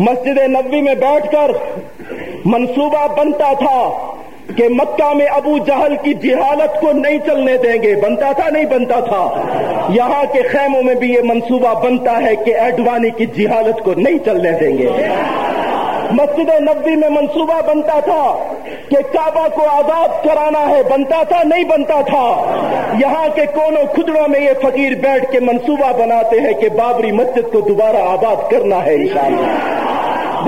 مسجد نبوی میں بیٹھ کر منصوبہ بنتا تھا کہ مکہ میں ابو جہل کی جہالت کو نہیں چلنے دیں گے۔ بنتا تھا نہیں بنتا تھا؟ یہاں کے خیموں میں بھی یہ منصوبہ بنتا ہے کہ ایڈوانی کی جہالت کو نہیں چلنے دیں گے۔ مسجد نبوی میں منصوبہ بنتا تھا کہ کعبہ کو آزاد کرانا ہے۔ بنتا تھا نہیں بنتا تھا؟ یہاں کے کونوں کھدڑوں میں یہ فقیر بیٹھ کے منصوبہ بناتے ہیں کہ بابری مسجد کو دوبارہ آباد کرنا ہے انشاءاللہ۔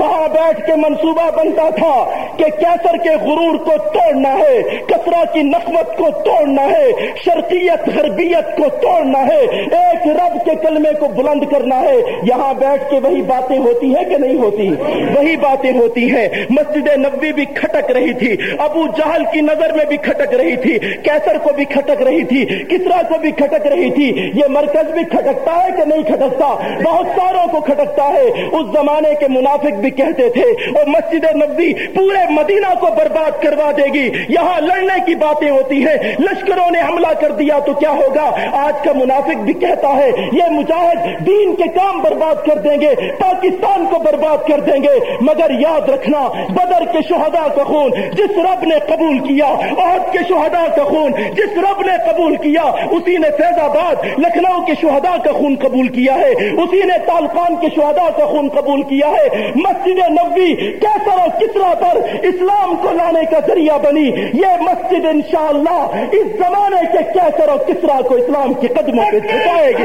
وہاں بیٹھ کے منصوبہ بنتا تھا۔ کہ کیسر کے غرور کو توڑنا ہے کسرا کی نقمت کو توڑنا ہے، شرقیت، غربیت کو توڑنا ہے۔ ایک رب کے کلمے کو بلند کرنا ہے۔ یہاں بیٹھ کے وہی باتیں ہوتی ہیں کہ نہیں ہوتی؟ وہی باتیں ہوتی ہیں۔ مسجد نبی بھی کھٹک رہی تھی۔ ابو جہل کی نظر میں بھی کھٹک رہی تھی۔ کیسر کو بھی کھٹک رہی تھی۔ کسرا کو بھی کھٹک رہی تھی۔ یہ مرکز بھی کھٹکتا ہے کہ نہیں کھٹکتا؟ بہت ساروں کو کھٹکتا ہے۔ اس زمانے کے منافق بھی کہتے تھے، اور مسجد نبی پورے مدینہ کو برباد کروا دے گی۔ یہاں لڑنے کی باتیں ہوتی ہیں۔ لشکروں نے حملہ کر دیا تو کیا ہوگا؟ آج کا منافق بھی کہتا ہے، یہ مجاہد دین کے کام برباد کر دیں گے، پاکستان کو برباد کر دیں گے۔ مگر یاد رکھنا، بدر کے شہداء کا خون جس رب نے قبول کیا، عہد کے شہداء کا خون جس رب نے قبول کیا، اسی نے فیض آباد لکھنؤ کے شہداء کا خون قبول کیا ہے۔ اسی نے تالقان کے شہداء کا خون قبول کیا ہے۔ مسجد نبوی، کیسر و کسرا پر اسلام کو لانے کا ذریعہ بنی یہ مسجد انشاءاللہ اس زمانے کے کیسر اور کسرا کو اسلام کے قدموں پہ جھکائے گی۔